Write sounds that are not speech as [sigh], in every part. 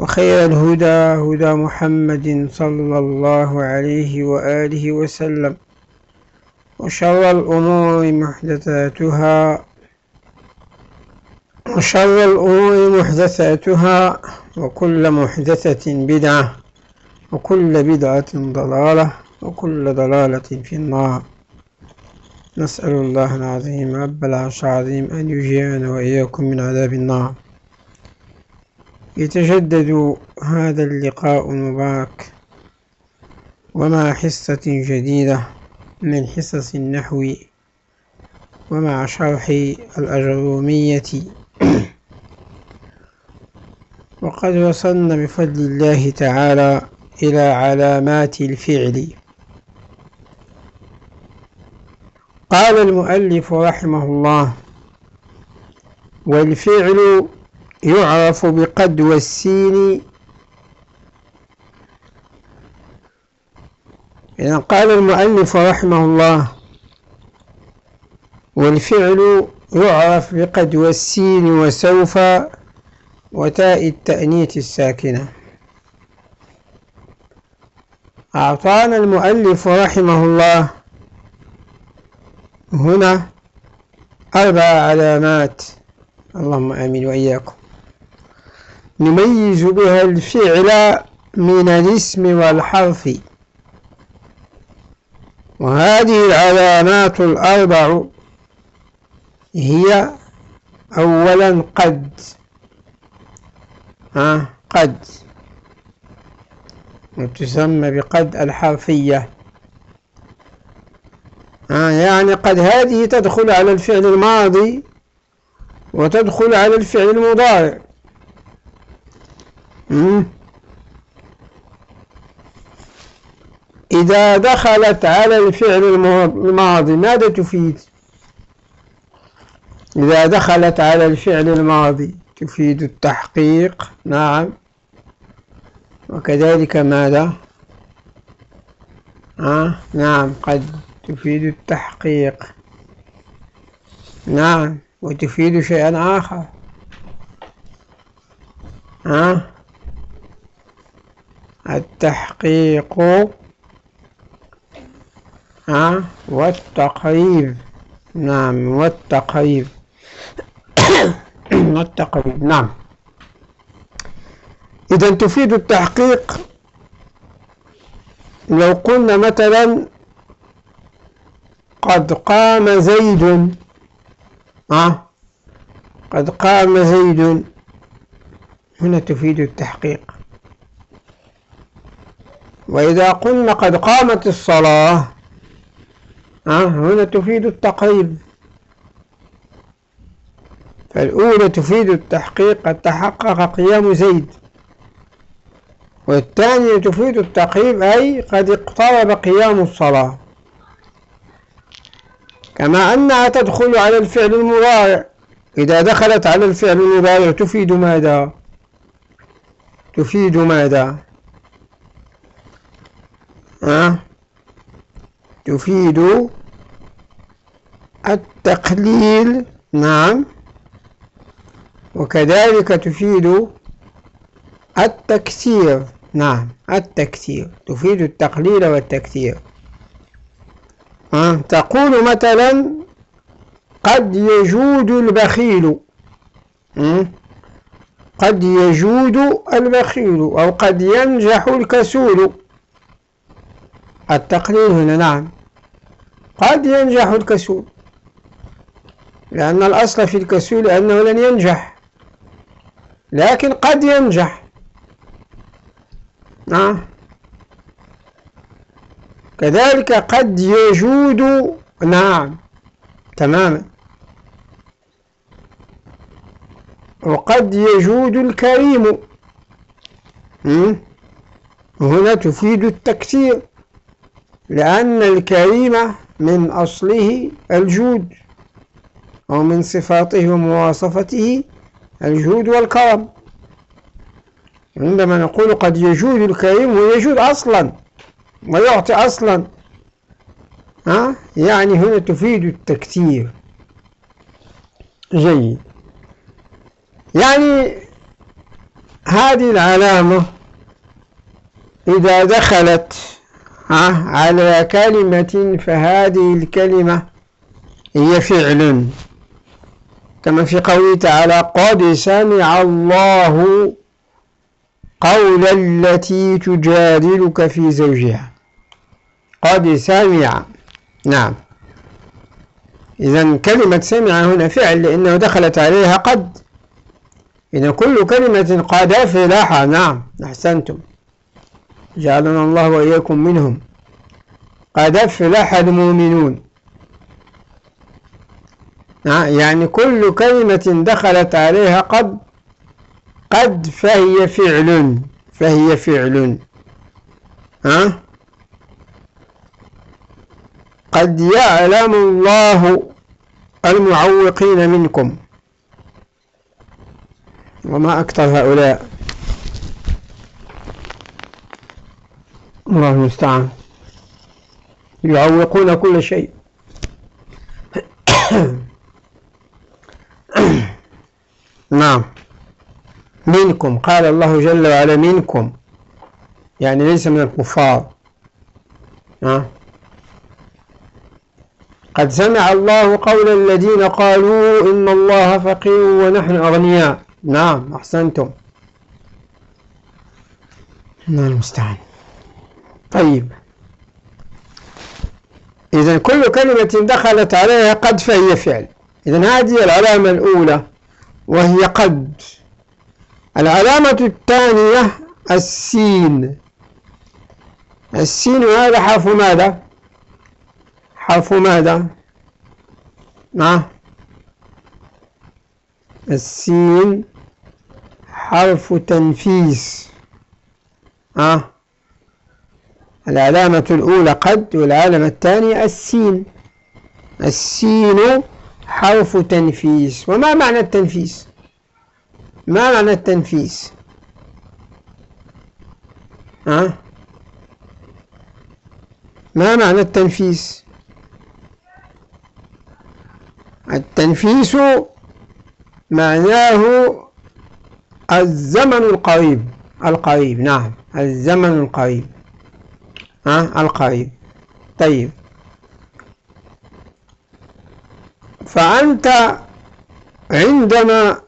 وخير الهدى هدى محمد صلى الله عليه وآله وسلم. وشر الأمور محدثاتها وشر الأمور محدثاتها وكل محدثة بدعة وكل بدعة ضلالة وكل ضلالة في النار. نسأل الله العظيم رب العرش العظيم أن يجيرنا وإياكم من عذاب النار. يتجدد هذا اللقاء المبارك ومع حصة جديدة من حصص النحو ومع شرح الأجرومية. [clears throat] وقد وصلنا بفضل الله تعالى إلى علامات الفعل. قال المؤلف رحمه الله والفعل يعرف بقد والسين إذا قال المؤلف رحمه الله والفعل يعرف بقد والسين وسوف وتاء التأنيث الساكنة. أعطانا المؤلف رحمه الله هنا أربع علامات. اللهم آمين وإياكم. نميز بها الفعل من الاسم والحرف. وهذه العلامات الأربع هي أولا قد. ها؟ قد. وتسمى بقد الحرفية. ها؟ يعني قد هذه تدخل على الفعل الماضي وتدخل على الفعل المضارع. إذا دخلت على الفعل الماضي ماذا تفيد؟ إذا دخلت على الفعل الماضي تفيد التحقيق نعم. وكذلك ماذا؟ آه نعم قد تفيد التحقيق. نعم وتفيد شيئا آخر. آه. التحقيق ها والتقريب. نعم والتقريب. [coughs] والتقريب نعم. إذا تفيد التحقيق لو قلنا مثلا قد قام زيد ها قد قام زيد. هنا تفيد التحقيق. وإذا قلنا قد قامت الصلاة هنا تفيد التقريب. فالأولى تفيد التحقيق قد تحقق قيام زيد. والثانية تفيد التقريب أي قد اقترب قيام الصلاة. كما أنها تدخل على الفعل المضارع. إذا دخلت على الفعل المضارع تفيد ماذا؟ تفيد ماذا؟ تفيد التقليل نعم. وكذلك تفيد التكثير نعم. التكثير تفيد التقليل والتكثير؟ تقول مثلا قد يجود البخيل؟ قد يجود البخيل أو قد ينجح الكسول. التقليل هنا نعم. قد ينجح الكسول لأن الأصل في الكسول أنه لن ينجح لكن قد ينجح. نعم. كذلك قد يجود نعم تماما. وقد يجود الكريم. هنا تفيد التكثير لأن الكريم من أصله الجود أو من صفاته ومواصفته الجود والكرم. عندما نقول قد يجود الكريم ويجود أصلا ويعطي أصلا. ها؟ يعني هنا تفيد التكثير جيد. يعني هذه العلامة إذا دخلت على كلمة فهذه الكلمة هي فعل. كما في قوله تعالى قد سمع الله قول التي تجادلك في زوجها. قد سمع. نعم. إذا كلمة سمع هنا فعل لأنه دخلت عليها قد. إذا كل كلمة قد فلاحة نعم أحسنتم. جعلنا الله وإياكم منهم. قد أفلح المؤمنون. يعني كل كلمة دخلت عليها قد قد فهي فعل فهي فعل. ها؟ قد يعلم الله المعوقين منكم. وما أكثر هؤلاء. الله المستعان. يعوقون كل شيء. [coughs] نعم. منكم قال الله جل وعلا منكم. يعني ليس من الكفار. ها؟ قد سمع الله قول الذين قالوا إن الله فقير ونحن أغنياء. نعم أحسنتم. الله المستعان. طيب. إذا كل كلمة دخلت عليها قد فهي فعل. إذا هذه العلامة الأولى وهي قد. العلامة الثانية السين. السين هذا حرف ماذا؟ حرف ماذا؟ نعم السين حرف تنفيس. آه. العلامة الأولى قد والعلامة الثانية السين. السين حرف تنفيس. وما معنى التنفيس؟ ما معنى التنفيس؟ أه؟ ما معنى التنفيس؟ التنفيس معناه الزمن القريب. القريب نعم الزمن القريب. أه؟ القريب. طيب. فأنت عندما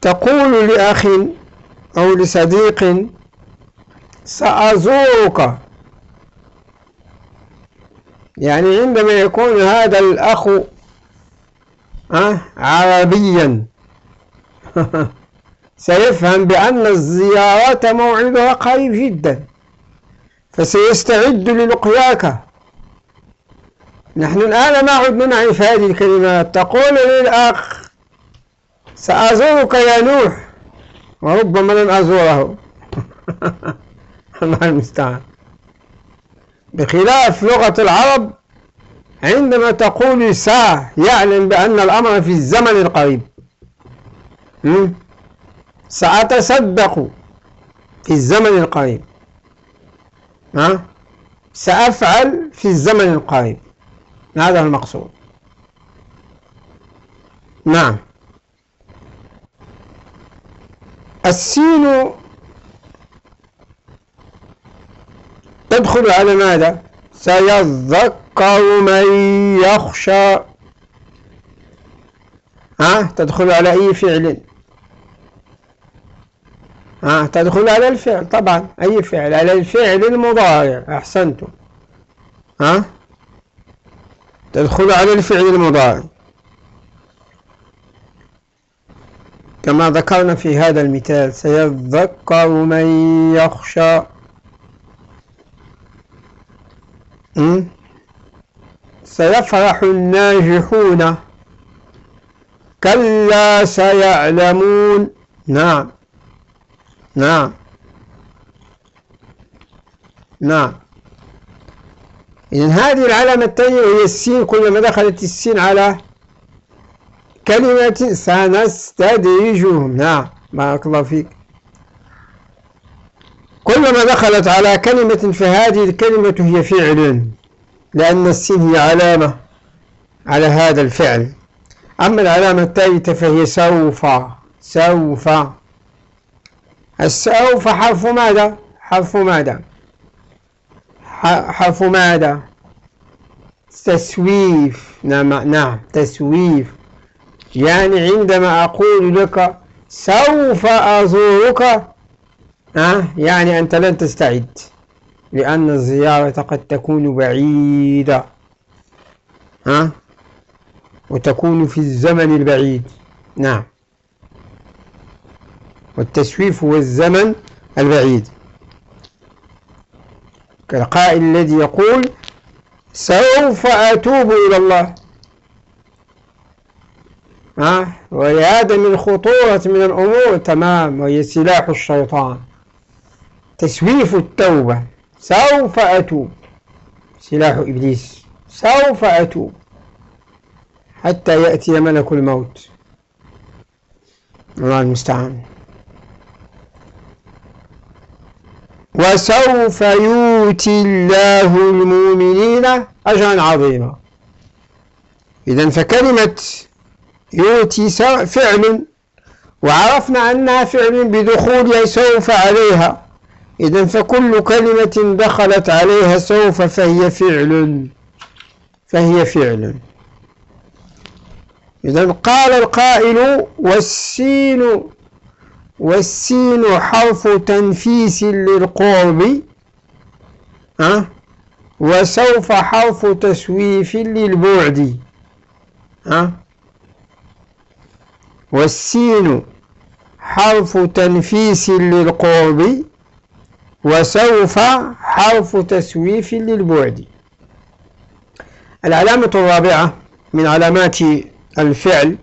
تقول لأخ أو لصديق سأزورك. يعني عندما يكون هذا الأخ أه عربيا. [laughs] سيفهم بأن الزيارة موعدها قريب جدا. فسيستعد للقياك. نحن الآن ما عدنا نعرف هذه الكلمات. تقول للأخ سأزورك يا نوح. وربما لن أزوره. [laughs] الله المستعان. بخلاف لغة العرب عندما تقول سا يعلم بأن الأمر في الزمن القريب. سأتصدق في الزمن القريب. ها؟ سأفعل في الزمن القريب. هذا المقصود. نعم. السين تدخل على ماذا؟ سيذكر من يخشى. ها؟ تدخل على أي فعل؟ ها تدخل على الفعل. طبعا أي فعل؟ على الفعل المضارع. أحسنتم. ها تدخل على الفعل المضارع. كما ذكرنا في هذا المثال سيذكر من يخشى. سيفرح الناجحون. كلا سيعلمون. نعم. نعم. نعم. إذن هذه العلامة الثانية وهي السين كلما دخلت السين على كلمة سنستدرجهم. نعم. بارك الله فيك. كلما دخلت على كلمة فهذه الكلمة هي فعل لأن السين هي علامة على هذا الفعل. أما العلامة الثالثة فهي سوف سوف. السوف حرف ماذا؟ حرف ماذا؟ حرف ماذا؟ تسويف. نعم نعم تسويف. يعني عندما أقول لك سوف أزورك أه؟ يعني أنت لن تستعد لأن الزيارة قد تكون بعيدة أه؟ وتكون في الزمن البعيد. نعم. والتسويف هو الزمن البعيد. كالقائل الذي يقول سوف أتوب إلى الله. ها؟ وهذا من خطورة من الأمور تمام وهي سلاح الشيطان. تسويف التوبة سوف أتوب. سلاح إبليس سوف أتوب. حتى يأتي ملك الموت. الله المستعان. وسوف يؤتي الله المؤمنين أجرا عظيما. إذا فكلمة يؤتي فعل وعرفنا أنها فعل بدخول سوف عليها. إذا فكل كلمة دخلت عليها سوف فهي فعل فهي فعل. إذا قال القائل والسين والسين حرف تنفيس للقرب أه؟ وسوف حرف تسويف للبعد أه؟ والسين حرف تنفيس للقرب وسوف حرف تسويف للبعد العلامة الرابعة من علامات الفعل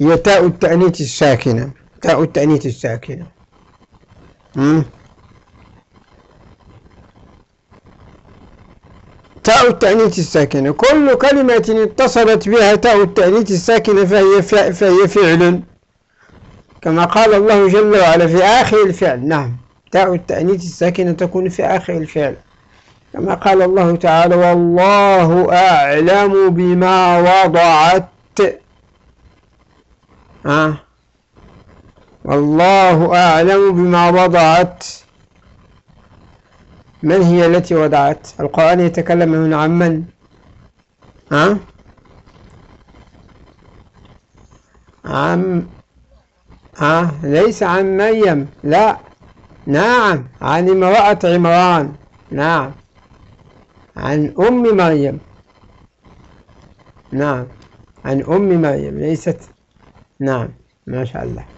هي تاء التأنيث الساكنة تاء التأنيث الساكنة. تاء التأنيث الساكنة. كل كلمة اتصلت بها تاء التأنيث الساكنة فهي فهي فعل. كما قال الله جل وعلا في آخر الفعل. نعم. تاء التأنيث الساكنة تكون في آخر الفعل. كما قال الله تعالى والله أعلم بما وضعت. آه والله أعلم بما وضعت. من هي التي وضعت؟ القرآن يتكلم هنا عن من؟ ها؟ عن ها؟ ليس عن مريم لا. نعم. عن امرأة عمران. نعم. عن أم مريم. نعم. عن أم مريم. ليست نعم. ما شاء الله.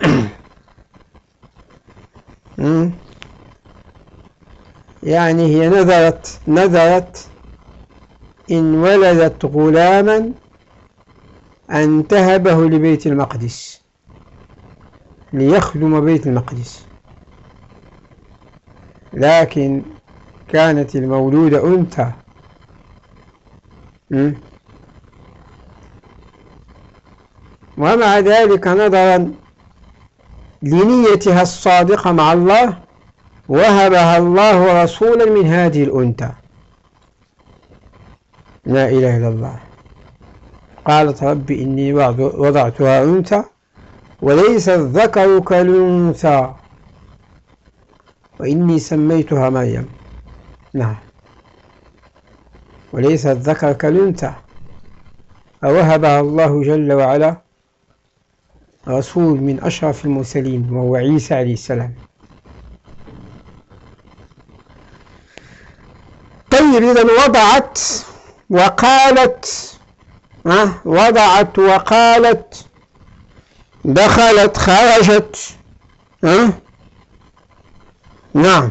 [coughs] يعني هي نذرت نذرت إن ولدت غلاما أن تهبه لبيت المقدس ليخدم بيت المقدس. لكن كانت المولودة أنثى. ومع ذلك نظرا لنيتها الصادقة مع الله وهبها الله رسولا من هذه الأنثى. لا إله إلا الله. قالت رب إني وضعتها أنثى وليس الذكر كالأنثى. وإني سميتها مريم. نعم. وليس الذكر كالأنثى. فوهبها الله جل وعلا رسول من أشرف المرسلين وهو عيسى عليه السلام. طيب إذا وضعت وقالت ها وضعت وقالت دخلت خرجت ها نعم.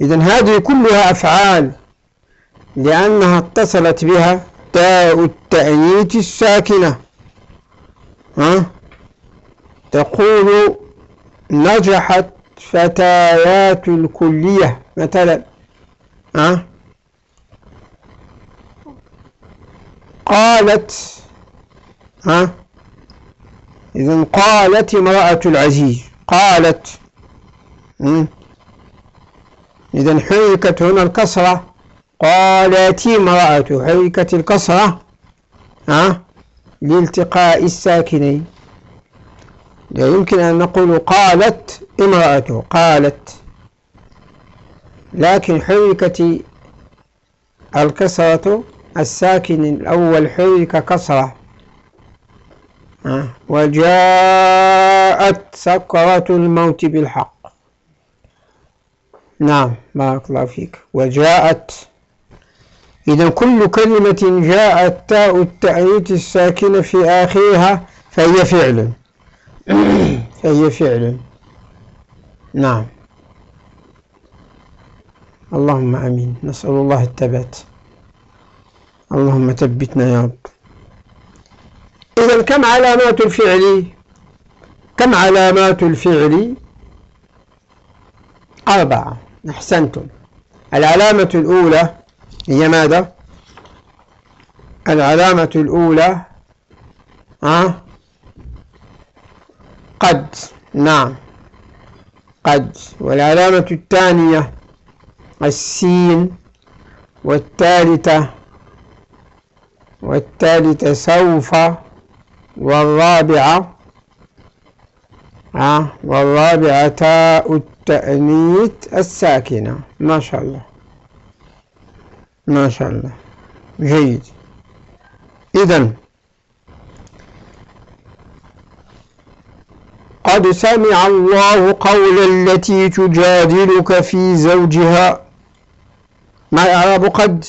إذا هذه كلها أفعال لأنها اتصلت بها تاء التأنيث الساكنة. ها؟ تقول نجحت فتيات الكلية مثلا ها؟ قالت ها؟ إذا قالت امرأة العزيز قالت إذا حركت هنا الكسرة قالت امرأة حركت الكسرة ها؟ لالتقاء الساكنين. لا يمكن أن نقول قالت امرأة قالت. لكن حركت الكسرة الساكن الأول حرك كسرة. وجاءت سكرة الموت بالحق. نعم بارك الله فيك. وجاءت إذا كل كلمة جاءت تاء التأنيث الساكنة في آخرها فهي فعل. [coughs] فهي فعل. نعم. اللهم آمين. نسأل الله الثبات. اللهم ثبتنا يا رب. إذا كم علامات الفعل؟ كم علامات الفعل؟ أربعة. أحسنتم. العلامة الأولى هي ماذا؟ العلامة الأولى أه؟ قد نعم. قد. والعلامة الثانية السين والثالثة والثالثة سوف والرابعة آه؟ والرابعة تاء التأنيث الساكنة. ما شاء الله. ما شاء الله. جيد. إذن قد سمع الله قول التي تجادلك في زوجها. ما إعراب قد؟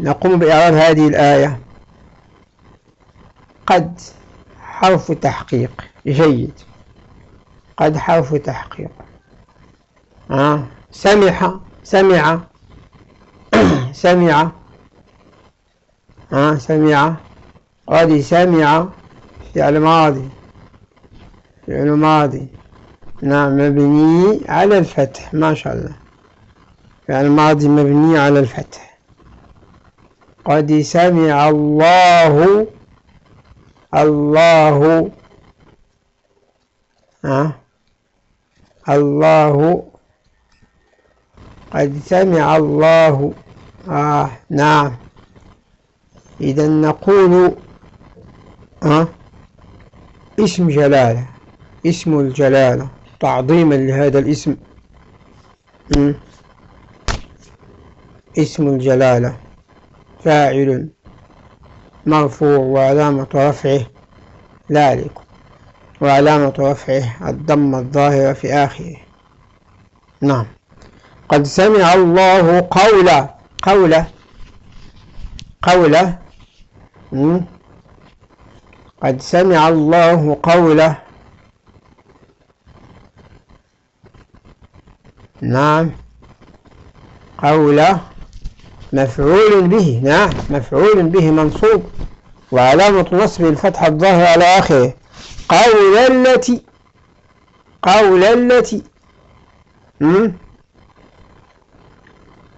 نقوم بإعراب هذه الآية. قد حرف تحقيق. جيد. قد حرف تحقيق. آه. سمح سمع. [coughs] سمع. آه. سمع. قد سمع. فعل ماضي. فعل ماضي. نعم مبني على الفتح ما شاء الله. فعل ماضي مبني على الفتح. قد سمع الله. الله. ها؟ الله. قد سمع الله. آه نعم. إذا نقول ها اسم جلالة اسم الجلالة تعظيما لهذا الاسم. اسم الجلالة فاعل مرفوع وعلامة رفعه ذلك وعلامة رفعه الضم الظاهرة في آخره. نعم. قد سمع الله قولا قولا قولا قد سمع الله قوله نعم. قوله مفعول به نعم مفعول به منصوب. وعلامة نصب الفتح الظاهر على آخره. قول التي قول التي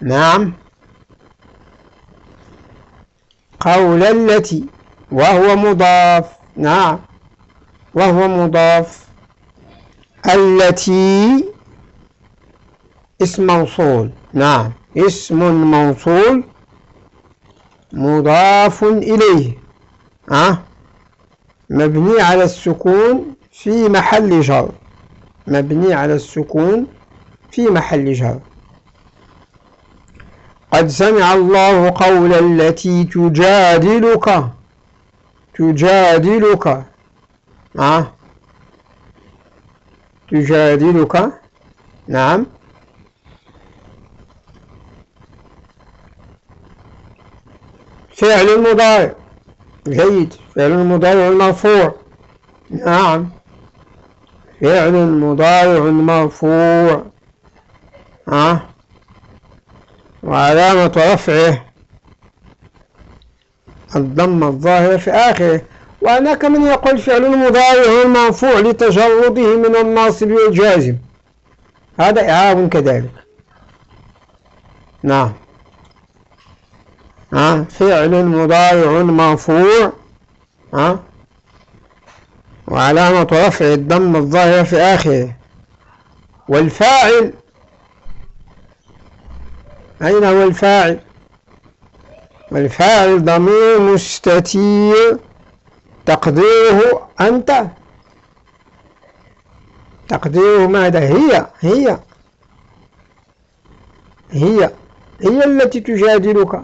نعم. قول التي وهو مضاف. نعم. وهو مضاف. التي اسم موصول. نعم. اسم موصول مضاف إليه. أه؟ مبني على السكون في محل جر. مبني على السكون في محل جر. قد سمع الله قول التي تجادلك تجادلك أه؟ تجادلك؟ نعم. فعل مضارع. جيد. فعل مضارع مرفوع نعم. فعل مضارع مرفوع ها؟ وعلامة رفعه الضمة الظاهرة في آخره. وهناك من يقول فعل المضارع مرفوع لتجرده من الناصب والجازم. هذا إعراب كذلك. نعم. ها؟ فعل مضارع مرفوع ها؟ وعلامة رفع الضم الظاهرة في آخره. والفاعل أين هو الفاعل؟ والفاعل ضمير مستتير. تقديره أنت. تقديره ماذا؟ هي هي. هي هي التي تجادلك.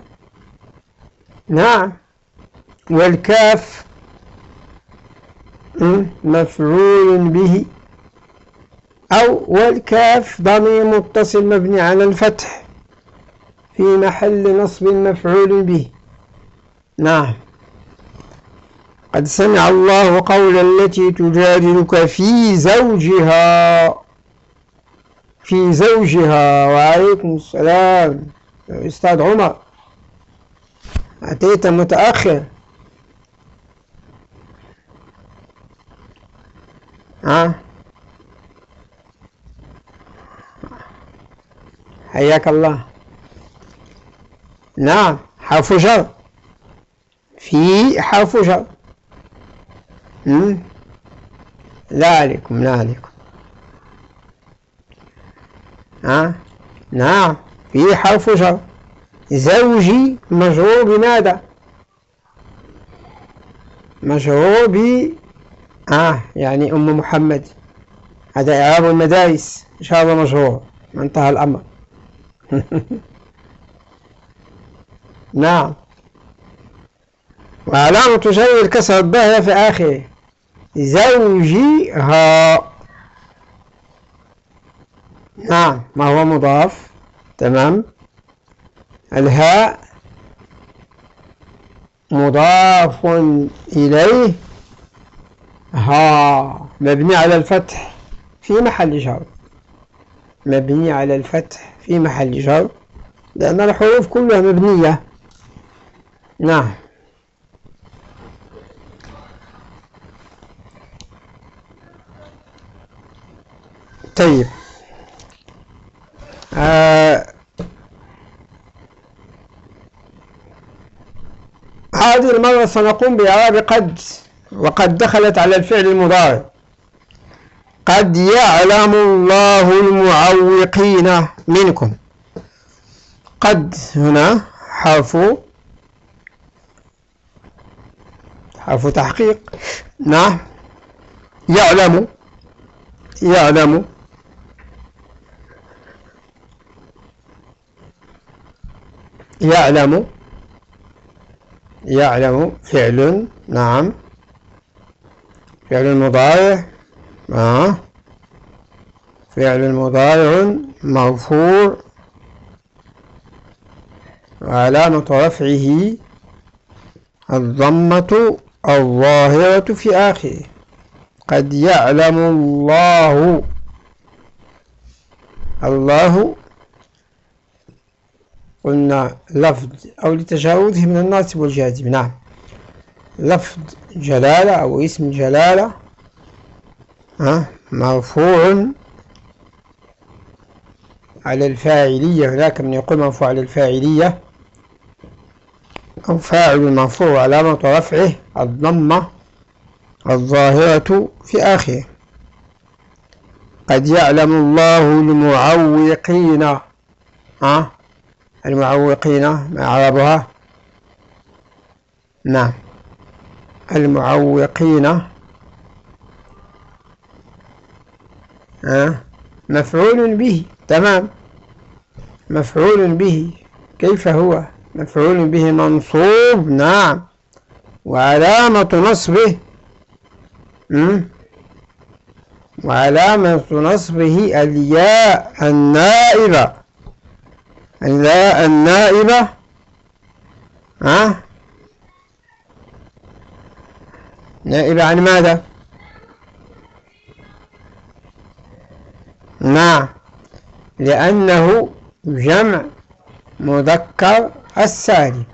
نعم. والكاف مفعول به. أو والكاف ضمير متصل مبني على الفتح. في محل نصب مفعول به. نعم. قد سمع الله قول التي تجادلك في زوجها في زوجها وعليكم السلام. أستاذ عمر أتيت متأخر. ها؟ حياك الله. نعم حرف جر. في حرف جر. لا عليكم لا عليكم ها؟ نعم في حرف جر. زوجي مجرور بماذا؟ مجرور ب آه يعني أم محمد. هذا إعراب المدارس. إن شاء الله مجرور. انتهى الأمر. [laughs] وعلامة جر الكسر الظاهرة في آخره. زوجها. نعم ما هو مضاف؟ تمام. الهاء مضاف إليه. ها مبني على الفتح في محل جر. مبني على الفتح في محل جر. لأن الحروف كلها مبنية. نعم. طيب. آه هذه المرة سنقوم بإعراب قد وقد دخلت على الفعل المضارع. قد يعلم الله المعوقين منكم. قد هنا حرف حرف تحقيق. نعم. يعلم. يعلم. يعلم. يعلم. فعل. نعم. فعل مضارع. آه. فعل مضارع مرفوع وعلامة رفعه الضمة الظاهرة في آخره. قد يعلم الله. الله قلنا لفظ أو لتجاوزه من الناصب والجازم نعم. لفظ جلالة أو اسم جلالة ها مرفوع على الفاعلية. هناك من يقول مرفوع على الفاعلية. أو فاعل مرفوع علامة رفعه الضمة الظاهرة في آخره. قد يعلم الله المعوقين ها؟ المعوقين ما أعرابها نعم. المعوقين ها؟ مفعول به. تمام. مفعول به. كيف هو؟ مفعول به منصوب نعم. وعلامة نصبه وعلامة نصبه الياء النائبة. الياء النائبة ها؟ نائبة عن ماذا؟ نعم. لأنه جمع مذكر السالم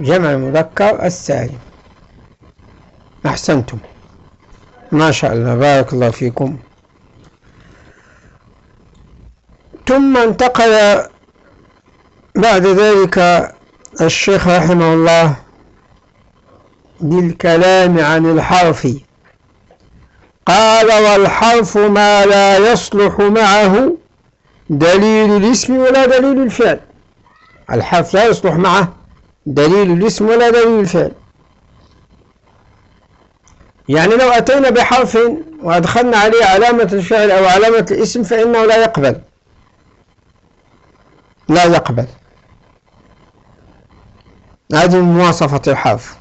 جمع المذكر السالم أحسنتم. ما شاء الله. بارك الله فيكم. ثم انتقل بعد ذلك الشيخ رحمه الله بالكلام عن الحرف. قال والحرف ما لا يصلح معه دليل الاسم ولا دليل الفعل. الحرف لا يصلح معه. دليل الاسم ولا دليل الفعل. يعني لو أتينا بحرف وأدخلنا عليه علامة الفعل أو علامة الاسم فإنه لا يقبل. لا يقبل. هذه مواصفة الحرف.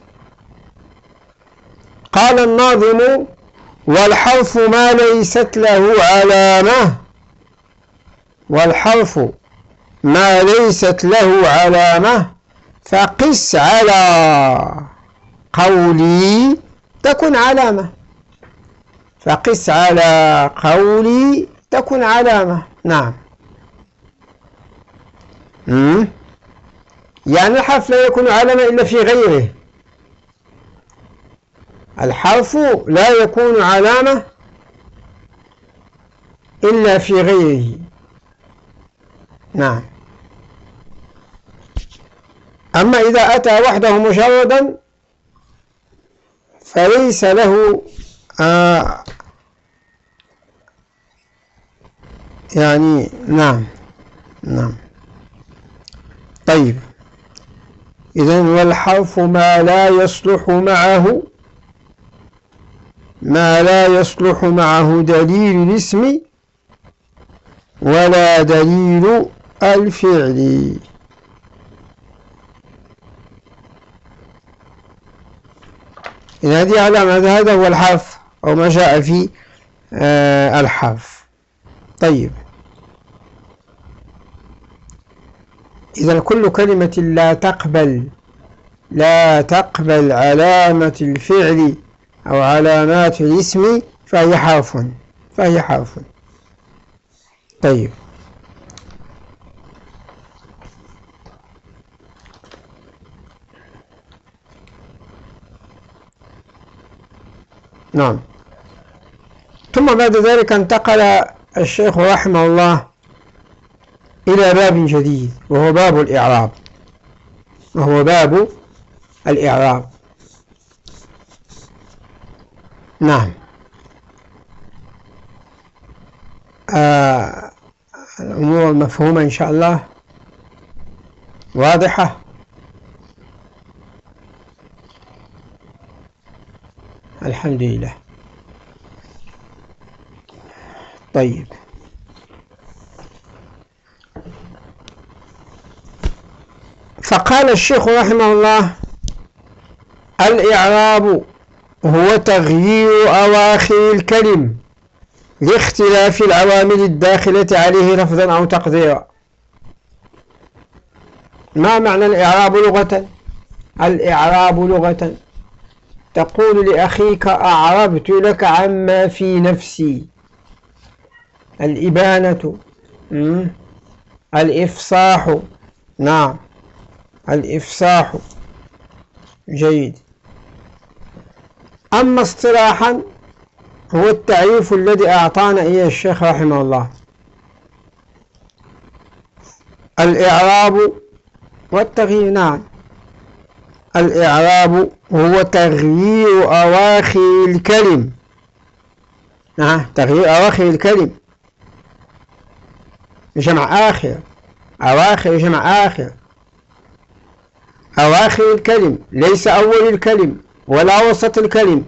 قال الناظم والحرف ما ليست له علامة. والحرف ما ليست له علامة فقس على قولي تكن علامة. فقس على قولي تكن علامة. نعم. يعني الحرف لا يكون علامة إلا في غيره. الحرف لا يكون علامة إلا في غيره. نعم. أما إذا أتى وحده مجردا فليس له آه يعني نعم نعم. طيب. إذا والحرف ما لا يصلح معه ما لا يصلح معه دليل الاسم ولا دليل الفعل. إن هذه علامة هذا هو الحرف أو ما جاء في آه الحرف. طيب. إذا كل كلمة لا تقبل لا تقبل علامة الفعل أو علامات الاسم فهي حرف فهي حرف. طيب. نعم. ثم بعد ذلك انتقل الشيخ رحمه الله إلى باب جديد وهو باب الإعراب. وهو باب الإعراب. نعم. آه الأمور المفهومة إن شاء الله؟ واضحة؟ الحمد لله. طيب. فقال الشيخ رحمه الله الإعراب هو تغيير أواخر الكلم لاختلاف العوامل الداخلة عليه لفظا أو تقديرا. ما معنى الإعراب لغة؟ الإعراب لغة تقول لأخيك أعربت لك عما في نفسي. الإبانة الإفصاح نعم. الإفصاح. جيد. أما اصطلاحا هو التعريف الذي أعطانا إياه الشيخ رحمه الله. الإعراب والتغيير نعم. الإعراب هو تغيير أواخر الكلم. آه تغيير أواخر الكلم. جمع آخر. أواخر جمع آخر. أواخر الكلم. ليس أول الكلم ولا وسط الكلم.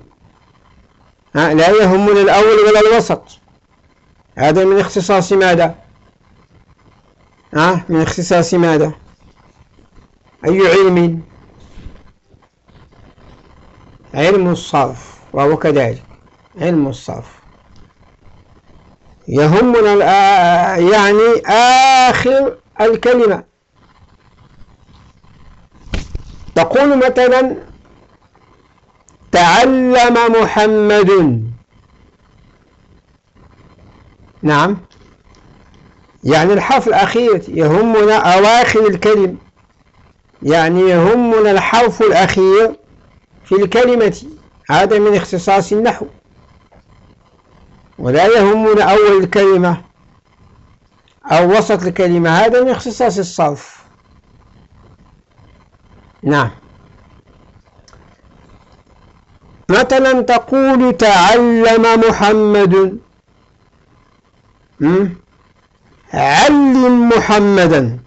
آه لا يهمنا الأول ولا الوسط. هذا من اختصاص ماذا؟ آه من اختصاص ماذا؟ أي علم؟ علم الصرف وهو كذلك. علم الصرف. يهمنا يعني آخر الكلمة. تقول مثلا تعلم محمد. نعم. يعني الحرف الأخير يهمنا أواخر الكلمة يعني يهمنا الحرف الأخير في الكلمة هذا من اختصاص النحو. ولا يهمنا أول الكلمة أو وسط الكلمة هذا من اختصاص الصرف. نعم. مثلا تقول تعلم محمد. علم محمدا.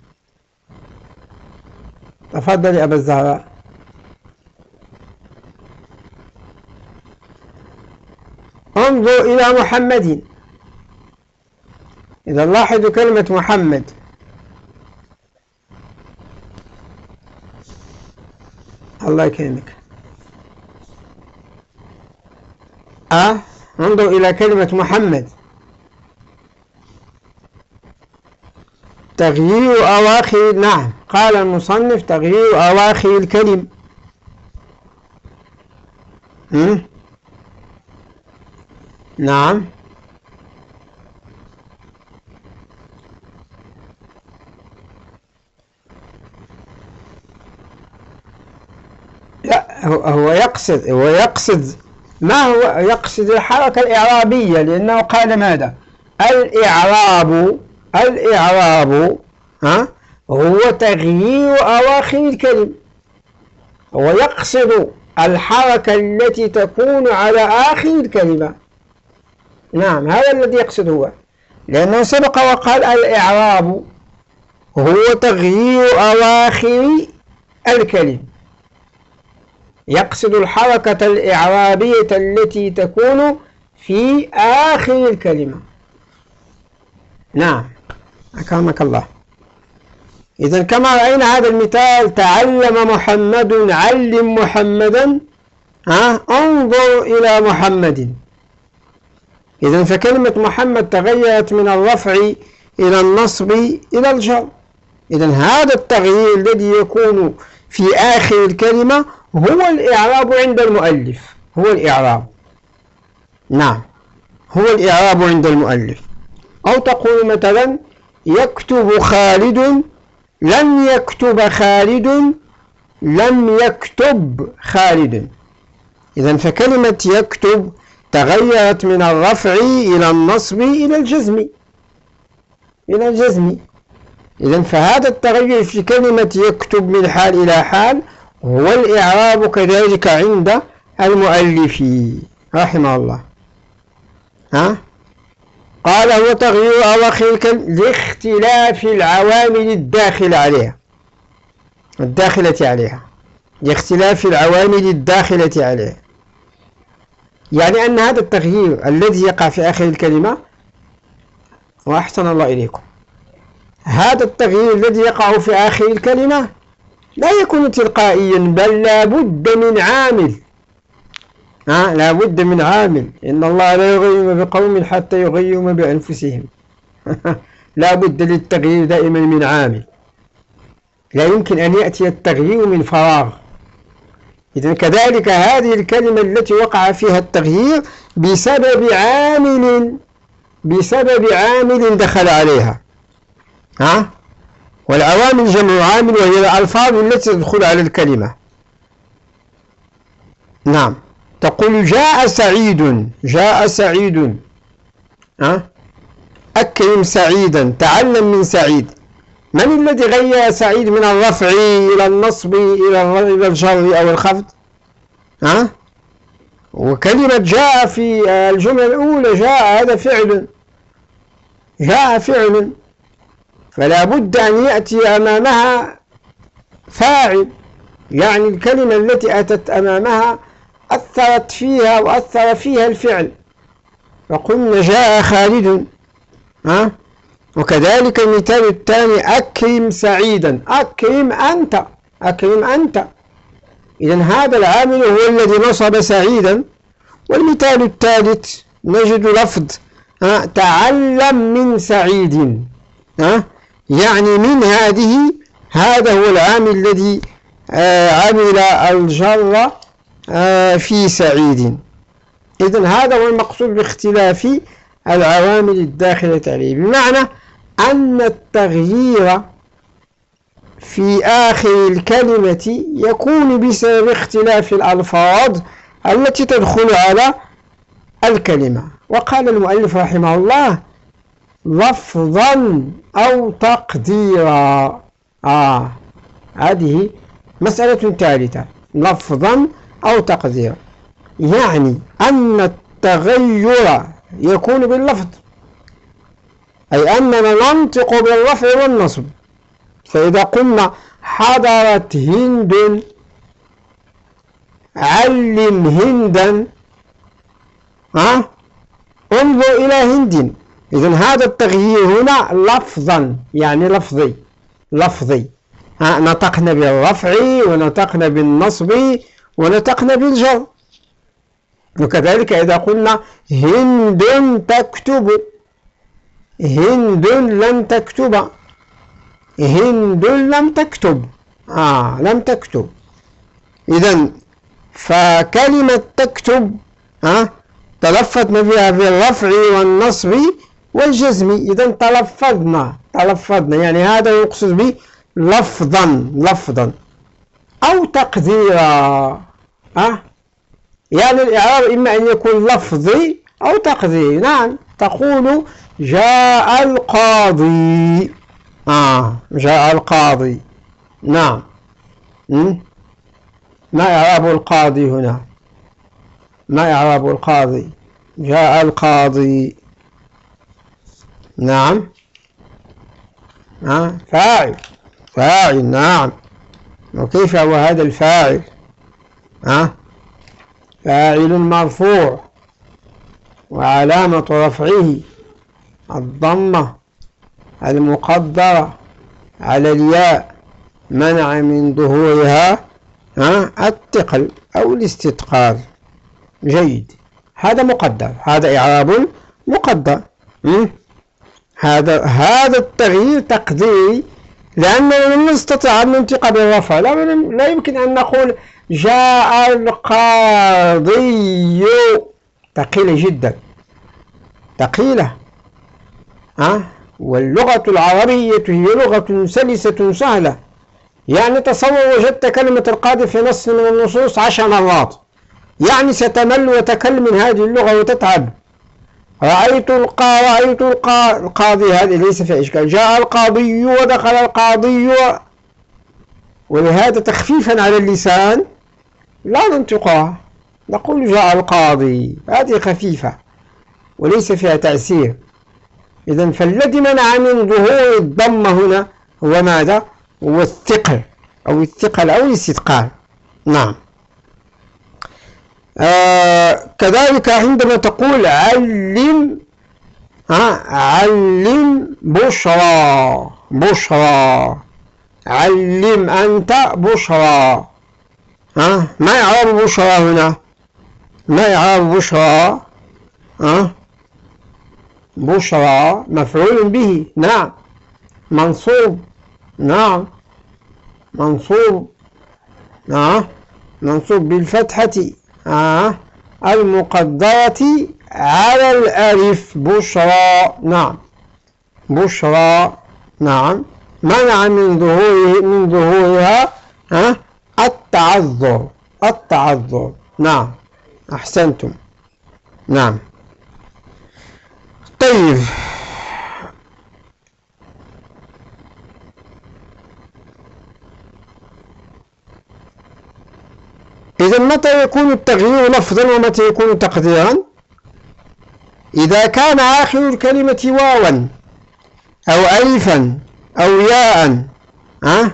تفضل يا أبا الزهراء. انظر إلى محمد. إذا لاحظوا كلمة محمد. الله يكرمك. أه؟ انظر إلى كلمة محمد. تغيير أواخر نعم. قال المصنف تغيير أواخر الكلم. نعم. لا هو يقصد هو يقصد ما هو يقصد الحركة الإعرابية؟ لأنه قال ماذا؟ الإعراب الإعراب ها هو تغيير أواخر الكلم. هو يقصد الحركة التي تكون على آخر الكلمة. نعم هذا الذي يقصد هو. لأنه سبق وقال الإعراب هو تغيير أواخر الكلم. يقصد الحركة الإعرابية التي تكون في آخر الكلمة. نعم أكرمك الله. إذا كما رأينا هذا المثال تعلم محمد علم محمدا ها انظر إلى محمد. إذا فكلمة محمد تغيرت من الرفع إلى النصب إلى الجر. إذا هذا التغيير الذي يكون في آخر الكلمة هو الإعراب عند المؤلف. هو الإعراب. نعم. هو الإعراب عند المؤلف. أو تقول مثلا يكتب خالد لم يكتب خالد لم يكتب خالد. إذا فكلمة يكتب تغيرت من الرفع إلى النصب إلى الجزم. إلى الجزم. إذا فهذا التغير في كلمة يكتب من حال إلى حال هو الإعراب كذلك عند المؤلف. رحمه الله. ها؟ قال هو تغيير أواخر لاختلاف العوامل الداخلة عليها. الداخلة عليها. لاختلاف العوامل الداخلة عليها. يعني أن هذا التغيير الذي يقع في آخر الكلمة وأحسن الله إليكم. هذا التغيير الذي يقع في آخر الكلمة لا يكون تلقائيا بل لا بد من عامل. ها لا بد من عامل. إن الله لا يغير بقوم حتى يغيروا بأنفسهم. [laughs] لا بد للتغيير دائما من عامل. لا يمكن أن يأتي التغيير من فراغ. إذا كذلك هذه الكلمة التي وقع فيها التغيير بسبب عامل بسبب عامل دخل عليها. ها؟ والعوامل جمع عامل وهي الألفاظ التي تدخل على الكلمة. نعم. تقول جاء سعيد جاء سعيد. ها؟ أكرم سعيدا تعلم من سعيد. من الذي غير سعيد من الرفع إلى النصب إلى الجر أو الخفض؟ ها؟ وكلمة جاء في الجملة الأولى جاء هذا فعل. جاء فعل. فلا بد أن يأتي أمامها فاعل. يعني الكلمة التي أتت أمامها أثرت فيها وأثر فيها الفعل. فقلنا جاء خالد. ها؟ وكذلك المثال الثاني أكرم سعيدا. أكرم أنت أكرم أنت. إذا هذا العامل هو الذي نصب سعيدا. والمثال الثالث نجد لفظ ها تعلم من سعيد ها يعني من هذه هذا هو العامل الذي آه عمل الجر آه في سعيد. إذا هذا هو المقصود باختلاف العوامل الداخلة عليه. بمعنى أن التغيير في آخر الكلمة يكون بسبب اختلاف الألفاظ التي تدخل على الكلمة. وقال المؤلف رحمه الله لفظا أو تقديرا آه هذه مسألة ثالثة لفظا أو تقديرا يعني أن التغير يكون باللفظ. أي أننا ننطق بالرفع والنصب. فإذا قلنا حضرت هند علم هندا ها؟ انظر إلى هند. إذا هذا التغيير هنا لفظا يعني لفظي لفظي. ها؟ نطقنا بالرفع ونطقنا بالنصب ونطقنا بالجر. وكذلك إذا قلنا هند تكتب هند لم تكتب. هند لم تكتب. آه لم تكتب. إذا فكلمة تكتب آه تلفظنا فيها بالرفع والنصب والجزم. إذا تلفظنا تلفظنا. يعني هذا يقصد به لفظا لفظا. أو تقديرا أه؟ يعني الإعراب إما أن يكون لفظي أو تقديري. نعم تقول جاء القاضي. آه جاء القاضي. نعم. ما إعراب القاضي هنا؟ ما إعراب القاضي؟ جاء القاضي. نعم. آه فاعل. فاعل نعم. وكيف هو هذا الفاعل؟ آه فاعل مرفوع. وعلامة رفعه. الضمة المقدرة على الياء منع من ظهورها التقل أو الاستثقال. جيد. هذا مقدر. هذا إعراب مقدر. هذا هذا التغيير تقديري لأننا لم نستطيع أن ننطق بالرفع. لا, لا يمكن أن نقول جاء القاضي. ثقيلة جدا. ثقيلة ها؟ واللغة العربية هي لغة سلسة سهلة. يعني تصور وجدت كلمة القاضي في نص من النصوص عشر مرات. يعني ستمل وتكل من هذه اللغة وتتعب. رأيت القا رأيت القا القاضي هذه ليس في إشكال. جاء القاضي ودخل القاضي. ولهذا تخفيفا على اللسان لا ننطقها. نقول جاء القاضي. هذه خفيفة. وليس فيها تأثير. إذا فالذي منع من ظهور الضمة هنا هو ماذا؟ هو الثقل أو الثقل أو الاستثقال. نعم. آه كذلك عندما تقول علم ها علم بشرى بشرى. علم أنت بشرى. ها ما يعرب بشرى هنا؟ ما يعرب بشرى؟ ها بشرى مفعول به. نعم. منصوب. نعم. منصوب. نعم. منصوب بالفتحة. آه. المقدرة على الألف. بشرى. نعم. بشرى. نعم. منع من ظهور من ظهورها آه. التعذر. التعذر. نعم. أحسنتم. نعم. طيب إذا متى يكون التغيير لفظا ومتى يكون تقديرا إذا كان آخر الكلمة واوا أو ألفا أو ياء أه؟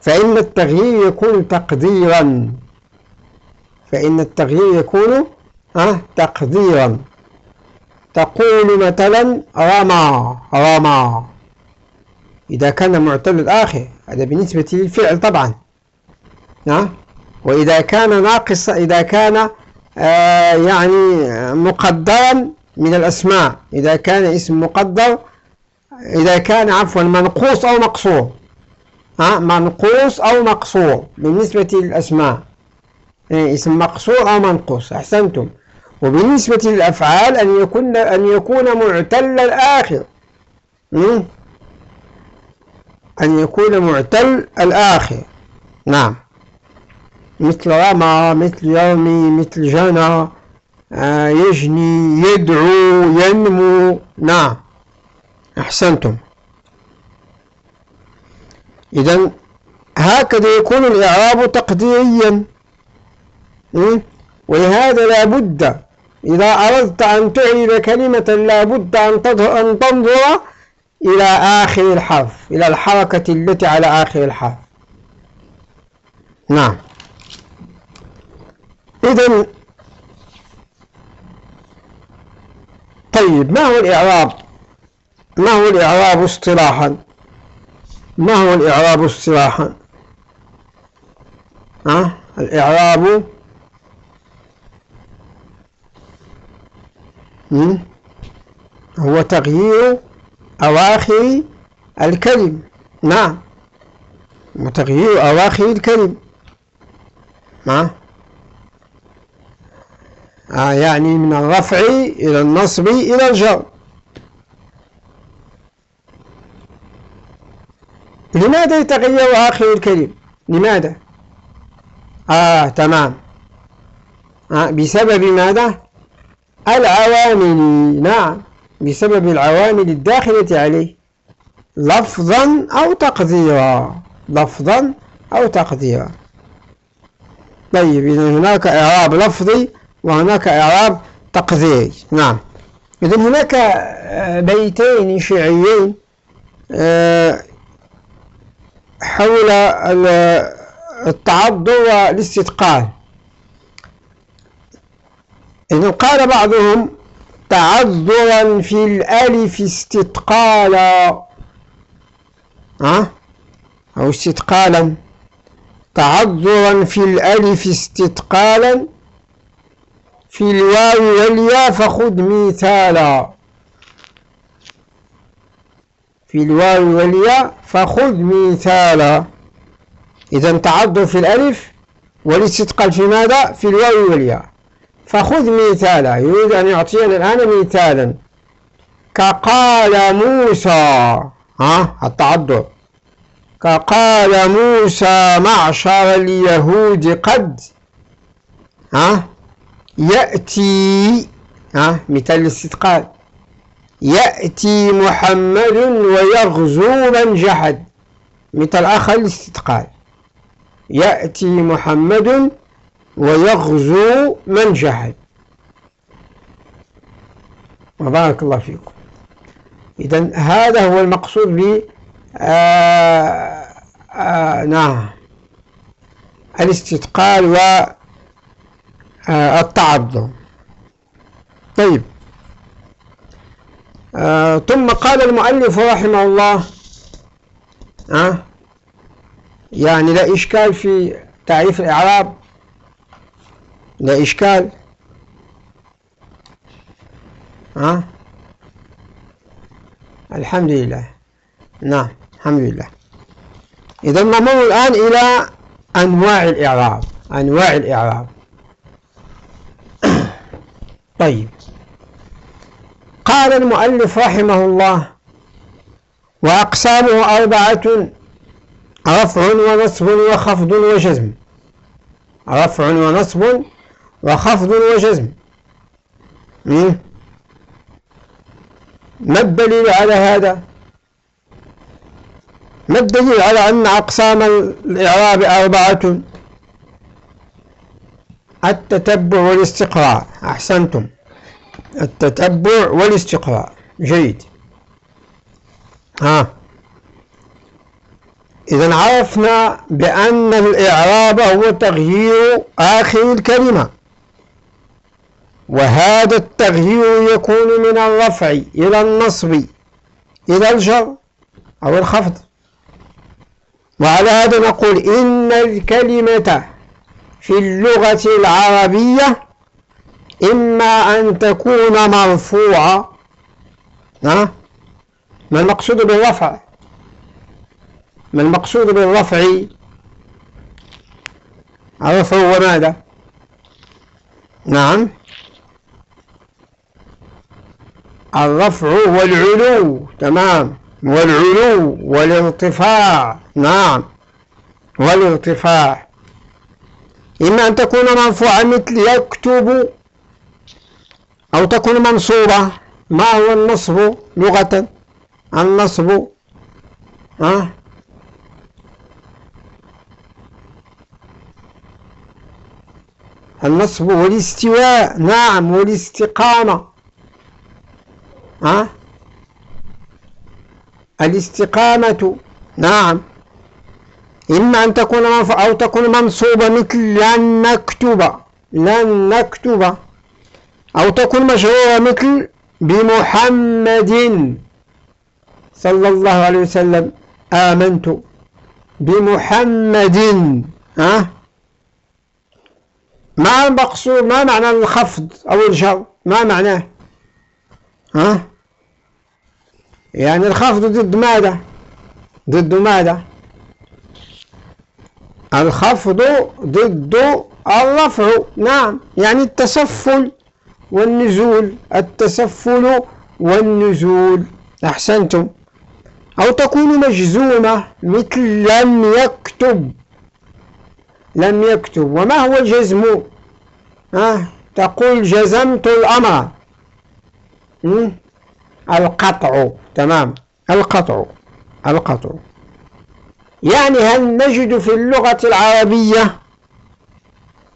فإن التغيير يكون تقديرا فإن التغيير يكون أه؟ تقديرا تقول مثلا رمى رمى. إذا كان معتل الآخر هذا بالنسبة للفعل طبعا. أه؟ وإذا كان ناقص إذا كان آه يعني مقدرا من الأسماء. إذا كان اسم مقدر إذا كان عفوا منقوص أو مقصور. ها؟ منقوص أو مقصور. بالنسبة للأسماء. يعني اسم مقصور أو منقوص. أحسنتم. وبالنسبة للأفعال أن يكون أن يكون معتل الآخر. أن يكون معتل الآخر. نعم. مثل رمى مثل يرمي مثل جنى آه، يجني يدعو ينمو. نعم. أحسنتم. إذا هكذا يكون الإعراب تقديريا. ولهذا لا بد إذا أردت أن تعرب كلمة لا بد أن تنظر إلى آخر الحرف إلى الحركة التي على آخر الحرف. نعم. إذا طيب ما هو الإعراب؟ ما هو الإعراب اصطلاحا؟ ما هو الإعراب اصطلاحا؟ أه؟ الإعراب هو تغيير أواخر الكلم. نعم. وتغيير أواخر الكلم. نعم. آه يعني من الرفع إلى النصب إلى الجر. لماذا يتغير آخر الكلم؟ لماذا؟ آه تمام. آه بسبب ماذا؟ العوامل. نعم. بسبب العوامل الداخلة عليه. لفظا أو تقديرا. لفظا أو تقديرا. طيب إذا هناك إعراب لفظي وهناك إعراب تقديري. نعم. إذا هناك بيتين شعريين آه، حول التعض والاستثقال إذا قال بعضهم تعذرا في الألف استثقالا. ها؟ أو استثقالا. تعذرا في الألف استثقالا. في الواو والياء فخذ مثالا. في الواو والياء فخذ مثالا. إذا تعذر في الألف والاستثقال في ماذا؟ في الواو والياء. فخذ مثالا يريد أن يعطينا الآن مثالا كقال موسى ها؟ التعذر كقال موسى معشر اليهود قد ها؟ يأتي ها؟ مثال الاستثقال. يأتي محمد ويغزو من جحد. مثل آخر الاستثقال. يأتي محمد ويغزو من جحد وبارك الله فيكم. إذا هذا هو المقصود ب آه، آه، نعم. الاستثقال والتعظم آه، طيب. آه ثم قال المؤلف رحمه الله آه يعني لا إشكال في تعريف الإعراب لا إشكال آه الحمد لله. نعم الحمد لله. إذا نمر الآن إلى أنواع الإعراب. أنواع الإعراب. [coughs] طيب. قال المؤلف رحمه الله وأقسامه أربعة رفع ونصب وخفض وجزم. رفع ونصب وخفض وجزم. ما الدليل على هذا؟ ما الدليل على أن أقسام الإعراب أربعة؟ التتبع والاستقراء. أحسنتم. التتبع والاستقراء. جيد. ها. إذا عرفنا بأن الإعراب هو تغيير آخر الكلمة. وهذا التغيير يكون من الرفع إلى النصب إلى الجر أو الخفض. وعلى هذا نقول إن الكلمة في اللغة العربية إما أن تكون مرفوعة ما المقصود بالرفع؟ ما المقصود بالرفع؟ الرفع هو ماذا؟ نعم. الرفع والعلو تمام. والعلو والارتفاع نعم. والارتفاع إما أن تكون مرفوعة مثل يكتب أو تكون منصوبة. ما هو النصب لغة؟ النصب أه؟ النصب والاستواء نعم والاستقامة. أه؟ الاستقامة نعم. إما أن تكون أو تكون منصوبة مثل لن نكتب لن نكتب. أو تكون مشهورة مثل بمحمد صلى الله عليه وسلم. آمنت بمحمد. ها؟ ما المقصود؟ ما معنى الخفض أو الجر ما معناه؟ ها؟ يعني الخفض ضد ماذا؟ ضد ماذا؟ الخفض ضد الرفع نعم. يعني التسفل والنزول. التسفل والنزول أحسنتم. أو تكون مجزومة مثل لم يكتب. لم يكتب. وما هو الجزم؟ ها؟ تقول جزمت الأمر. القطع. تمام. القطع. القطع. يعني هل نجد في اللغة العربية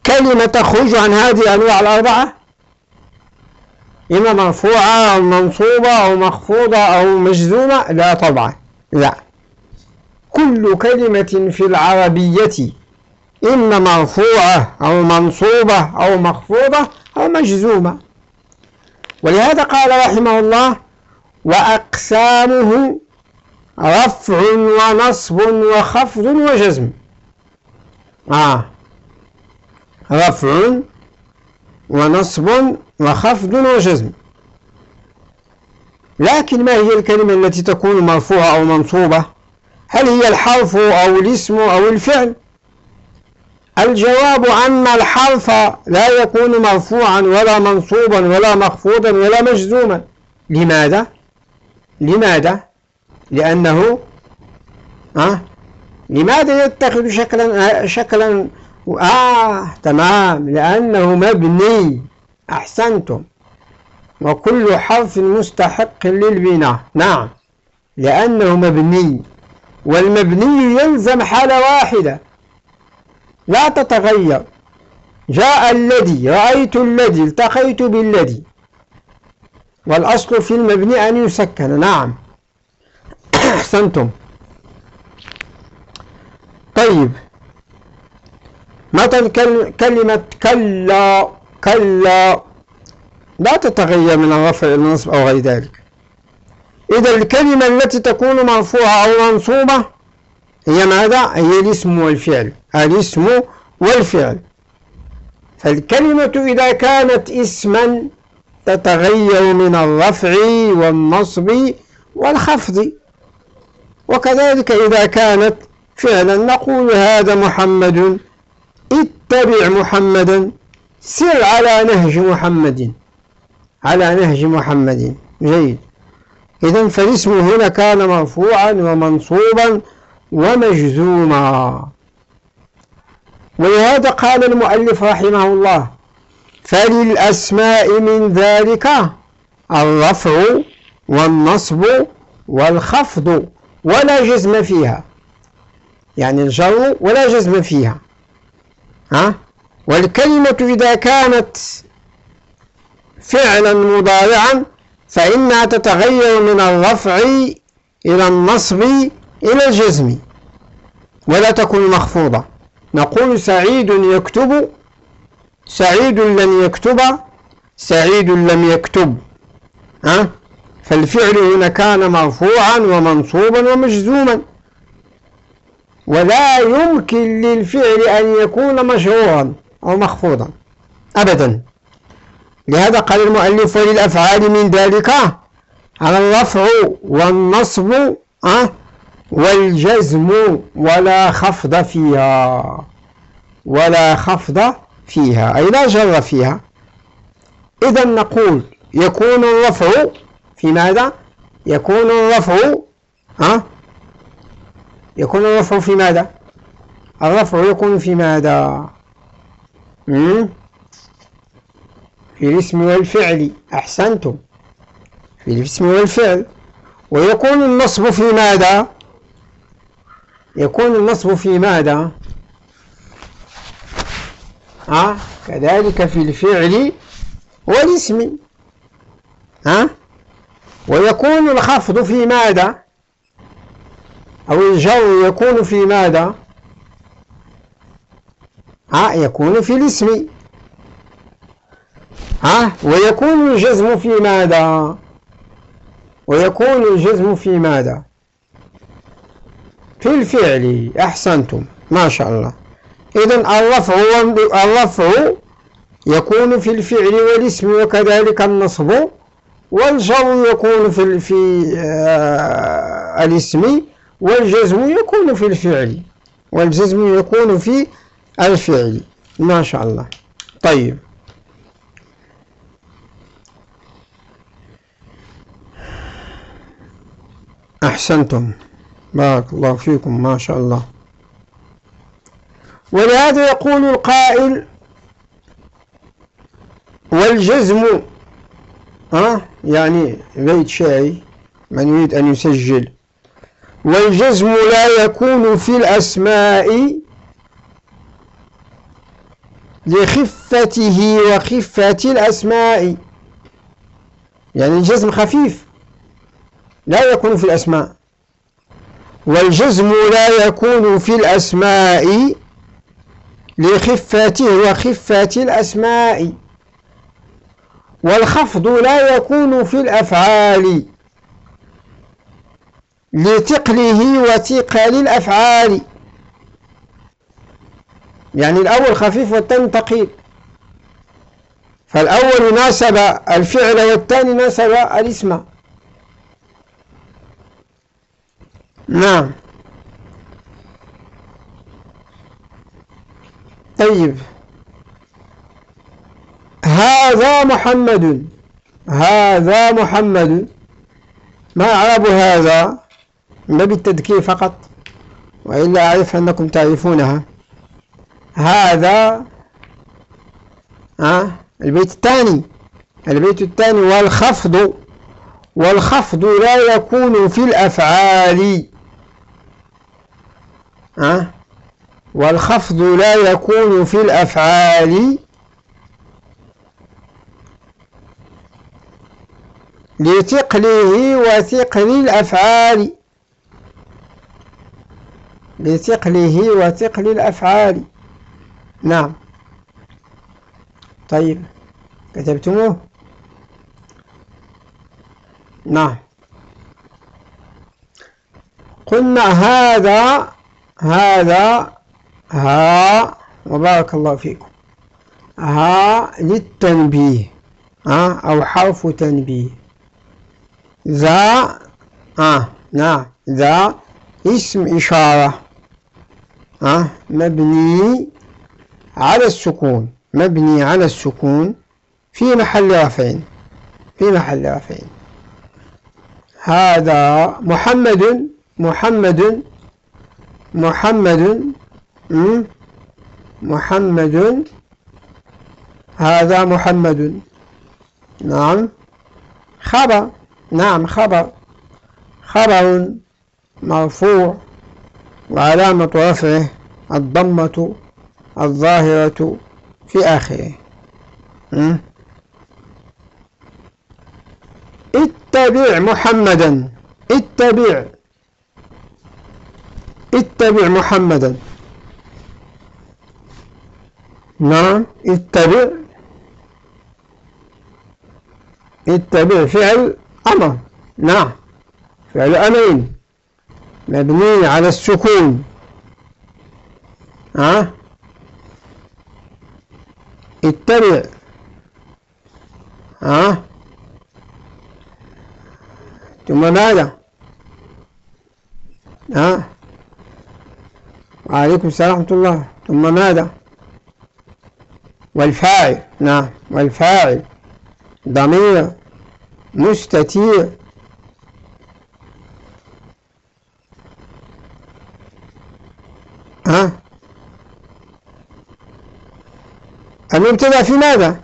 كلمة تخرج عن هذه الأنواع الأربعة؟ إما مرفوعة أو منصوبة أو مخفوضة أو مجزومة؟ لا طبعا. لا. كل كلمة في العربية إما مرفوعة أو منصوبة أو مخفوضة أو مجزومة. ولهذا قال رحمه الله وأقسامه رفع ونصب وخفض وجزم. آه. رفع ونصب وخفض وجزم. لكن ما هي الكلمة التي تكون مرفوعة أو منصوبة؟ هل هي الحرف أو الاسم أو الفعل؟ الجواب أن الحرف لا يكون مرفوعا ولا منصوبا ولا مخفوضا ولا مجزوما. لماذا؟ لماذا؟ لأنه آه لماذا يتخذ شكلا شكلا؟ آه تمام لأنه مبني أحسنتم. وكل حرف مستحق للبناء. نعم لأنه مبني. والمبني يلزم حالة واحدة. لا تتغير. جاء الذي رأيت الذي التقيت بالذي. والأصل في المبني أن يسكن. نعم. [coughs] أحسنتم. طيب. مثلا كلمة كلا كلا لا تتغير من الرفع إلى النصب أو غير ذلك. إذا الكلمة التي تكون مرفوعة أو منصوبة هي ماذا؟ هي الاسم والفعل. الاسم والفعل. فالكلمة إذا كانت اسما تتغير من الرفع والنصب والخفض. وكذلك إذا كانت فعلا نقول هذا محمد اتبع محمدا سر على نهج محمد. على نهج محمد. جيد. إذا فالاسم هنا كان مرفوعا ومنصوبا ومجزوما. ولهذا قال المؤلف رحمه الله فللأسماء من ذلك الرفع والنصب والخفض ولا جزم فيها. يعني الجر ولا جزم فيها. ها؟ والكلمة إذا كانت فعلا مضارعا فإنها تتغير من الرفع إلى النصب إلى الجزم ولا تكون مخفوضة. نقول سعيد يكتب سعيد لن يكتب سعيد لم يكتب. ها؟ فالفعل هنا كان مرفوعا ومنصوبا ومجزوما. ولا يمكن للفعل أن يكون مشهورا أو مخفوضا. أبدا. لهذا قال المؤلف وللأفعال من ذلك على الرفع والنصب أه والجزم ولا خفض فيها. ولا خفض فيها أي لا جر فيها إذا نقول يكون الرفع في ماذا؟ يكون الرفع أه؟ يكون الرفع في ماذا؟ الرفع يكون في ماذا؟ في الاسم والفعل أحسنتم في الاسم والفعل ويكون النصب في ماذا؟ يكون النصب في ماذا؟ ها؟ كذلك في الفعل والاسم. ها؟ ويكون الخفض في ماذا؟ أو الجر يكون في ماذا؟ ها؟ يكون في الاسم. ها؟ ويكون الجزم في ماذا؟ ويكون الجزم في ماذا؟ في الفعل. أحسنتم. ما شاء الله. إذا الرفع الرفع يكون في الفعل والاسم وكذلك النصب والجر يكون في في آه الاسم والجزم يكون في الفعل والجزم يكون في الفعل. ما شاء الله. طيب. أحسنتم. بارك الله فيكم. ما شاء الله. ولهذا يقول القائل والجزم ها يعني بيت شعري من يريد أن يسجل. والجزم لا يكون في الأسماء لخفته وخفة الأسماء. يعني الجزم خفيف لا يكون في الأسماء. والجزم لا يكون في الأسماء لخفته وخفة الأسماء. والخفض لا يكون في الأفعال. لثقله وثقل الأفعال يعني الأول خفيف والثاني ثقيل. فالأول ناسب الفعل والثاني ناسب الاسم. نعم. طيب. هذا محمد. هذا محمد. ما أعرب هذا؟ ما بالتذكير فقط. وإلا أعرف أنكم تعرفونها. هذا ها البيت الثاني. البيت الثاني والخفض. والخفض لا يكون في الأفعال. ها والخفض لا يكون في الأفعال. لثقله وثقل الأفعال. لثقله وثقل الأفعال. نعم. طيب. كتبتموه؟ نعم. قلنا هذا هذا ها وبارك الله فيكم. ها للتنبيه ها أو حرف تنبيه. ذا آه نعم ذا اسم إشارة آه مبني على السكون مبني على السكون في محل رفع في محل رفع هذا محمد محمد محمد محمد هذا محمد. نعم. خبر. نعم خبر. خبر مرفوع وعلامة رفعه الضمة الظاهرة في آخره. اتبع محمدا. اتبع. اتبع محمدا. نعم اتبع. اتبع فعل أمر. نعم فعل أمين مبني على السكون. ها؟ اتبع. ها؟ ثم ماذا ها؟ وعليكم السلام ورحمة الله. ثم ماذا والفاعل نعم والفاعل. ضمير مستتير. ها؟ المبتدا في ماذا؟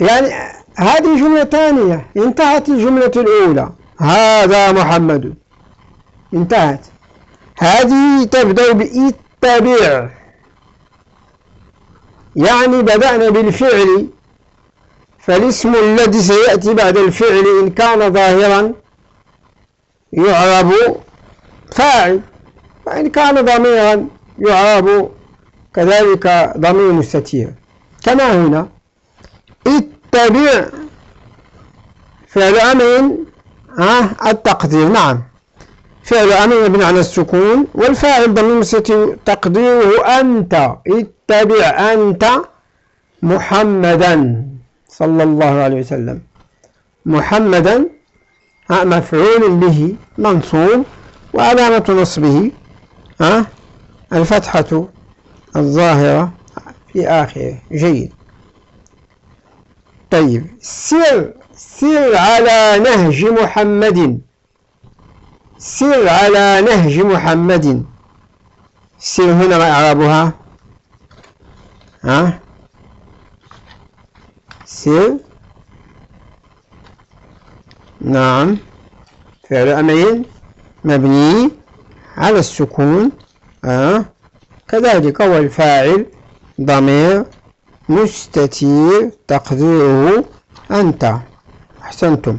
يعني هذه جملة ثانية. انتهت الجملة الأولى. هذا محمد. انتهت. هذه تبدأ بإتبع. يعني بدأنا بالفعل فالاسم الذي سيأتي بعد الفعل إن كان ظاهرا يعرب فاعل وإن كان ضميرا يعرب كذلك ضمير مستتير. كما هنا اتبع فعل أمر التقدير نعم. فعل أمر مبني على السكون والفاعل ضمير مستتير تقديره أنت. اتبع أنت محمدا صلى الله عليه وسلم. محمدا مفعول به منصوب وعلامة نصبه الفتحة الظاهرة في آخره. جيد. طيب سر سر على نهج محمد. سر على نهج محمد. سر هنا ما إعرابها ها؟ سر نعم. فعل أمين مبني على السكون. آه. كذلك هو الفاعل ضمير مستتير تقديره أنت. أحسنتم.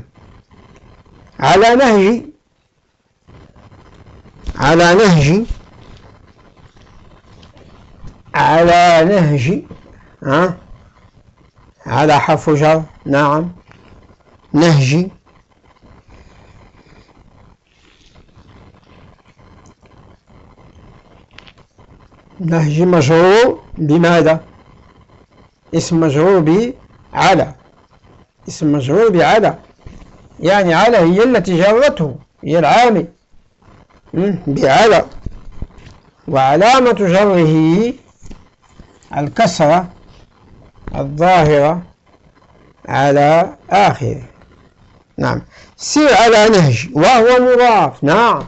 على نهج. على نهج. على نهج ها؟ على حرف جر نعم. نهجي نهج مجرور بماذا؟ اسم مجرور بعلى اسم مجرور بعلى يعني على هي التي جرته هي العامل بعلى وعلامة جره الكسرة الظاهرة على آخره. نعم. سير على نهج. وهو مضاف. نعم.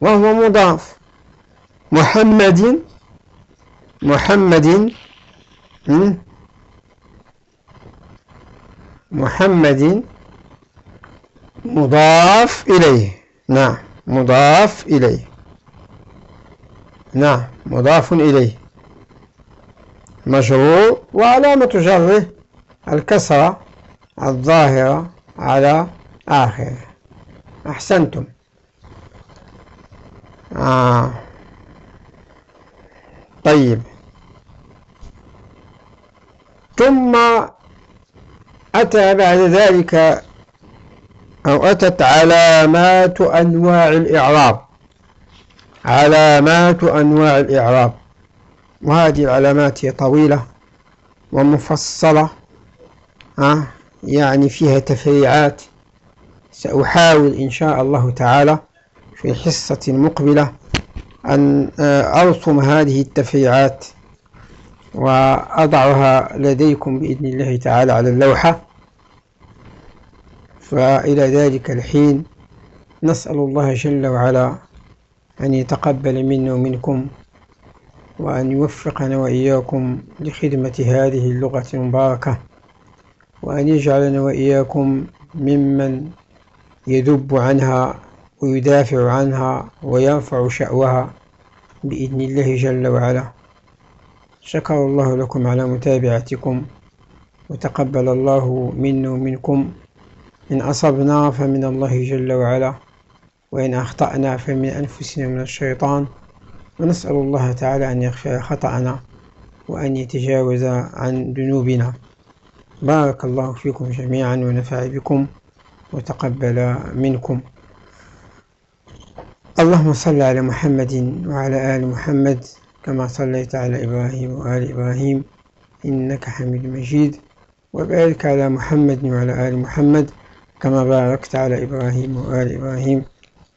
وهو مضاف. محمد محمد محمد مضاف إليه. نعم. مضاف إليه. نعم. مضاف إليه. مجرور وعلامة جره الكسرة الظاهرة على آخره. أحسنتم. آه. طيب. ثم أتى بعد ذلك أو أتت علامات أنواع الإعراب. علامات أنواع الإعراب. وهذه العلامات هي طويلة ومفصلة أه يعني فيها تفريعات. سأحاول إن شاء الله تعالى في الحصة المقبلة أن آه، أرسم هذه التفريعات وأضعها لديكم بإذن الله تعالى على اللوحة. فإلى ذلك الحين نسأل الله جل وعلا أن يتقبل منا ومنكم. وأن يوفقنا وإياكم لخدمة هذه اللغة المباركة وأن يجعلنا وإياكم ممن يذب عنها ويدافع عنها ويرفع شأوها بإذن الله جل وعلا. شكر الله لكم على متابعتكم وتقبل الله منا ومنكم. إن أصبنا فمن الله جل وعلا وإن أخطأنا فمن أنفسنا من الشيطان. ونسأل الله تعالى أن يغفر خطأنا وأن يتجاوز عن ذنوبنا. بارك الله فيكم جميعا ونفع بكم وتقبل منكم. اللهم صل على محمد وعلى آل محمد كما صليت على إبراهيم وآل إبراهيم إنك حميد مجيد. وبارك على محمد وعلى آل محمد كما باركت على إبراهيم وآل إبراهيم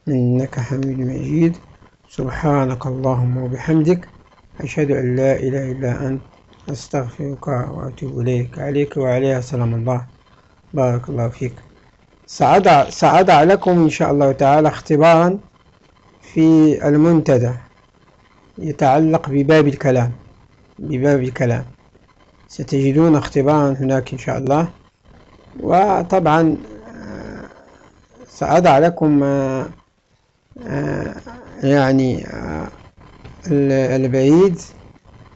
إنك حميد مجيد. سبحانك اللهم وبحمدك أشهد أن لا إله إلا أنت أستغفرك وأتوب إليك. عليك وعليها سلام الله. بارك الله فيك. سأضع, سأضع لكم إن شاء الله تعالى اختبارا في المنتدى يتعلق بباب الكلام بباب الكلام. ستجدون اختبارا هناك إن شاء الله. وطبعا آه، سأضع لكم آه، آه، يعني البعيد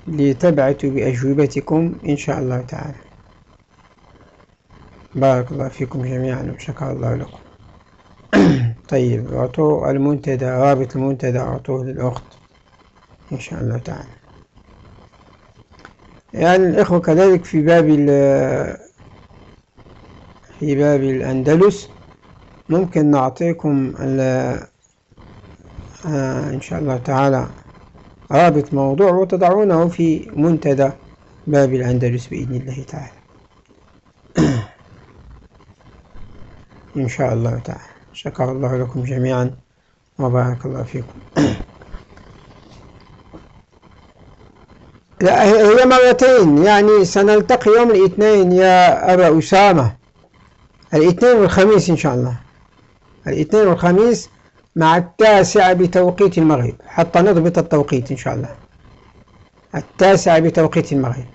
لتبعثوا بأجوبتكم إن شاء الله تعالى. بارك الله فيكم جميعا وشكر الله لكم. [coughs] طيب أعطوا المنتدى رابط المنتدى أعطوه للأخت إن شاء الله تعالى. يعني الإخوة كذلك في باب في باب الأندلس ممكن نعطيكم آه إن شاء الله تعالى رابط موضوع وتضعونه في منتدى باب الأندلس بإذن الله تعالى. [clears throat] إن شاء الله تعالى. شكر الله لكم جميعا وبارك الله فيكم. [clears throat] لا هي مرتين يعني سنلتقي يوم الاثنين يا أبا أسامة. الاثنين والخميس إن شاء الله. الاثنين والخميس مع التاسعة بتوقيت المغرب حتى نضبط التوقيت إن شاء الله. التاسعة بتوقيت المغرب.